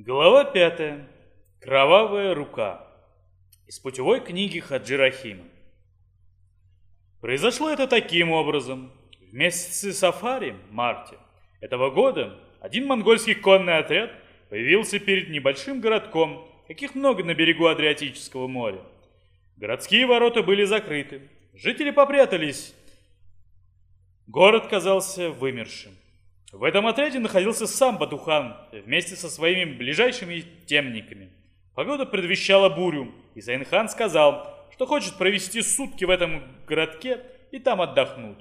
Глава пятая. Кровавая рука. Из путевой книги Хаджи Рахима. Произошло это таким образом. В месяце Сафари, марте, этого года один монгольский конный отряд появился перед небольшим городком, каких много на берегу Адриатического моря. Городские ворота были закрыты. Жители попрятались. Город казался вымершим. В этом отряде находился сам Батухан вместе со своими ближайшими темниками. Погода предвещала бурю, и Зайнхан сказал, что хочет провести сутки в этом городке и там отдохнуть.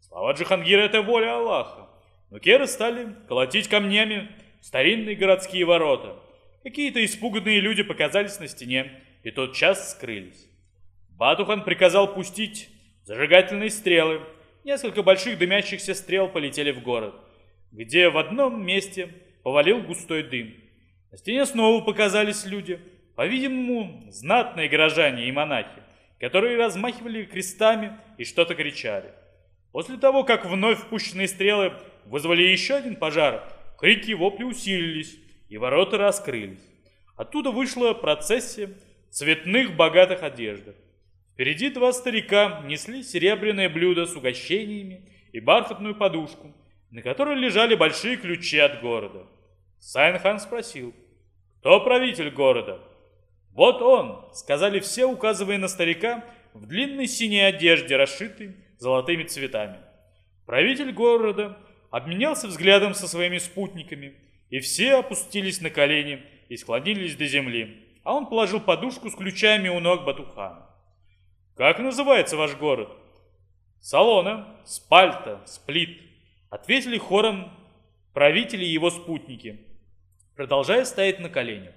Слова Джихангира – это воля Аллаха. Но керы стали колотить камнями старинные городские ворота. Какие-то испуганные люди показались на стене и тот час скрылись. Батухан приказал пустить зажигательные стрелы. Несколько больших дымящихся стрел полетели в город где в одном месте повалил густой дым. На стене снова показались люди, по-видимому, знатные горожане и монахи, которые размахивали крестами и что-то кричали. После того, как вновь впущенные стрелы вызвали еще один пожар, крики и вопли усилились, и ворота раскрылись. Оттуда вышла процессия цветных богатых одеждах. Впереди два старика несли серебряное блюдо с угощениями и бархатную подушку, на которой лежали большие ключи от города. Сайнхан спросил, кто правитель города? Вот он, сказали все, указывая на старика в длинной синей одежде, расшитой золотыми цветами. Правитель города обменялся взглядом со своими спутниками, и все опустились на колени и склонились до земли, а он положил подушку с ключами у ног Батухана. «Как называется ваш город?» «Салона, Спальта, Сплит», Ответили хором правители и его спутники, продолжая стоять на коленях.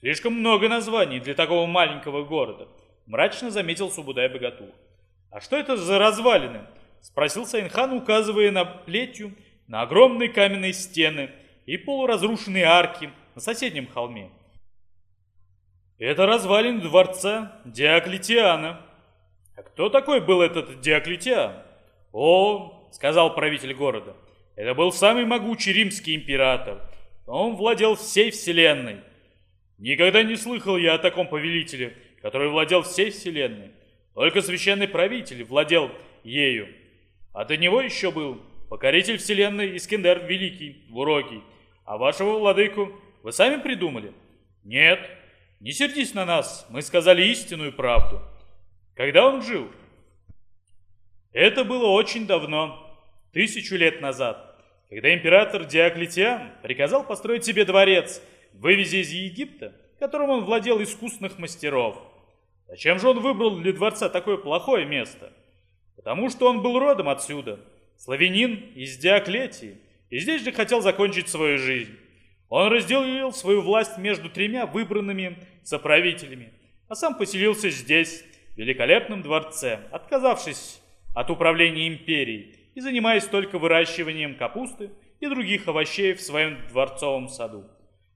Слишком много названий для такого маленького города, мрачно заметил Субудай Богатур. А что это за развалины? Спросил Сайнхан, указывая на плетью, на огромные каменные стены и полуразрушенные арки на соседнем холме. Это развалины дворца Диоклетиана. А кто такой был этот Диоклетиан? О, — сказал правитель города. Это был самый могучий римский император. Он владел всей вселенной. Никогда не слыхал я о таком повелителе, который владел всей вселенной. Только священный правитель владел ею. А до него еще был покоритель вселенной Искендер Великий, Двурогий. А вашего владыку вы сами придумали? Нет, не сердись на нас, мы сказали истинную правду. Когда он жил? Это было очень давно, тысячу лет назад, когда император Диоклетиан приказал построить себе дворец, вывезя из Египта, которым он владел искусных мастеров. Зачем же он выбрал для дворца такое плохое место? Потому что он был родом отсюда, славянин из Диоклетии, и здесь же хотел закончить свою жизнь. Он разделил свою власть между тремя выбранными соправителями, а сам поселился здесь, в великолепном дворце, отказавшись от управления империей и занимаясь только выращиванием капусты и других овощей в своем дворцовом саду.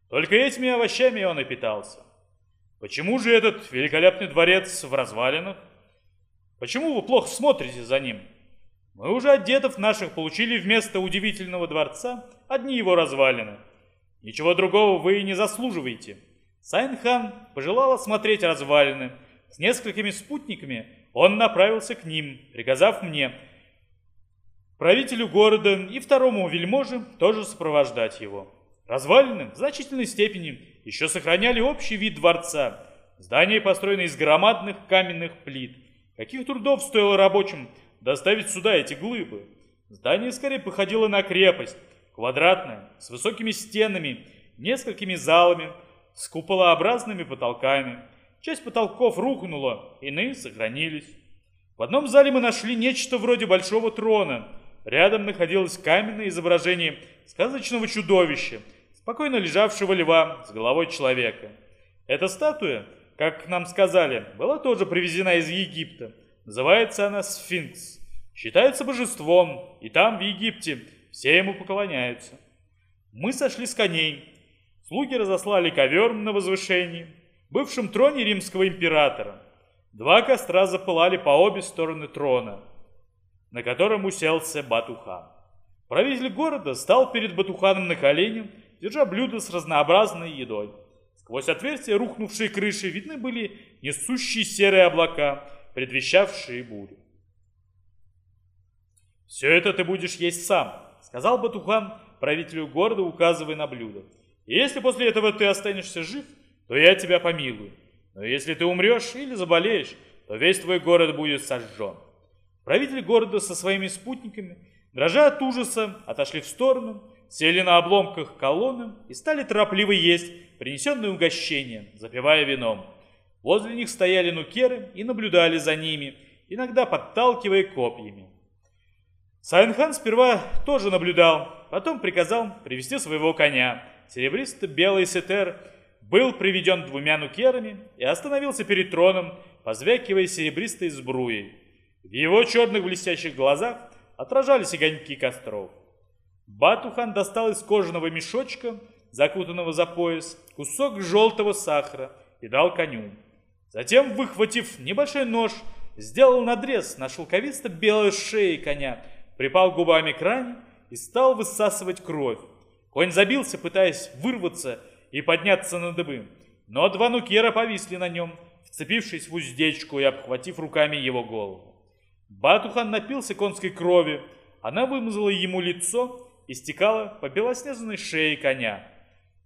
Только этими овощами он и питался. Почему же этот великолепный дворец в развалинах? Почему вы плохо смотрите за ним? Мы уже от дедов наших получили вместо удивительного дворца одни его развалины. Ничего другого вы и не заслуживаете. Сайнхан пожелал осмотреть развалины. С несколькими спутниками он направился к ним, приказав мне – правителю города и второму вельможе тоже сопровождать его. Развалины в значительной степени еще сохраняли общий вид дворца. Здание построено из громадных каменных плит. Каких трудов стоило рабочим доставить сюда эти глыбы? Здание скорее походило на крепость, квадратное, с высокими стенами, несколькими залами, с куполообразными потолками. Часть потолков рухнула, иные сохранились. В одном зале мы нашли нечто вроде большого трона – Рядом находилось каменное изображение сказочного чудовища, спокойно лежавшего льва с головой человека. Эта статуя, как нам сказали, была тоже привезена из Египта. Называется она Сфинкс. Считается божеством, и там, в Египте, все ему поклоняются. Мы сошли с коней. Слуги разослали ковер на возвышении, бывшем троне римского императора. Два костра запылали по обе стороны трона – на котором уселся Батухан. Правитель города стал перед Батуханом на колени, держа блюдо с разнообразной едой. Сквозь отверстия рухнувшей крыши видны были несущие серые облака, предвещавшие бурю. «Все это ты будешь есть сам», — сказал Батухан правителю города, указывая на блюдо. «И если после этого ты останешься жив, то я тебя помилую. Но если ты умрешь или заболеешь, то весь твой город будет сожжен». Правитель города со своими спутниками, дрожа от ужаса, отошли в сторону, сели на обломках колонны и стали торопливо есть принесенные угощения, запивая вином. Возле них стояли нукеры и наблюдали за ними, иногда подталкивая копьями. Сайнхан сперва тоже наблюдал, потом приказал привести своего коня. Серебристо-белый сетер был приведен двумя нукерами и остановился перед троном, позвякивая серебристой сбруей. В его черных блестящих глазах отражались огоньки костров. Батухан достал из кожаного мешочка, закутанного за пояс, кусок желтого сахара и дал коню. Затем, выхватив небольшой нож, сделал надрез на шелковисто-белой шее коня, припал губами к ране и стал высасывать кровь. Конь забился, пытаясь вырваться и подняться на дыбы, но два нукера повисли на нем, вцепившись в уздечку и обхватив руками его голову. Батухан напился конской крови, она вымазала ему лицо и стекала по белоснежной шее коня.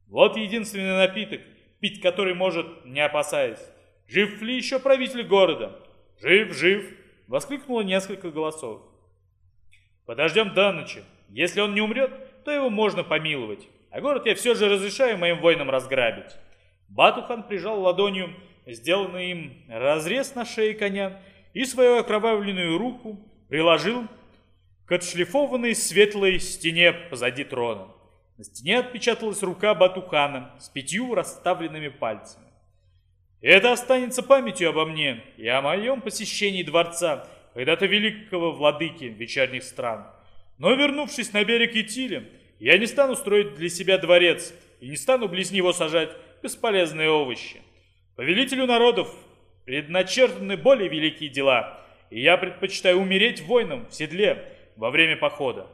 Вот единственный напиток, пить который может, не опасаясь. Жив ли еще правитель города? Жив, жив, воскликнуло несколько голосов. Подождем до ночи. Если он не умрет, то его можно помиловать. А город я все же разрешаю моим воинам разграбить. Батухан прижал ладонью сделанный им разрез на шее коня и свою окровавленную руку приложил к отшлифованной светлой стене позади трона. На стене отпечаталась рука Батухана с пятью расставленными пальцами. Это останется памятью обо мне и о моем посещении дворца, когда-то великого владыки вечерних стран. Но вернувшись на берег Итили, я не стану строить для себя дворец и не стану близ него сажать бесполезные овощи. Повелителю народов предначертаны более великие дела, и я предпочитаю умереть воином в седле во время похода.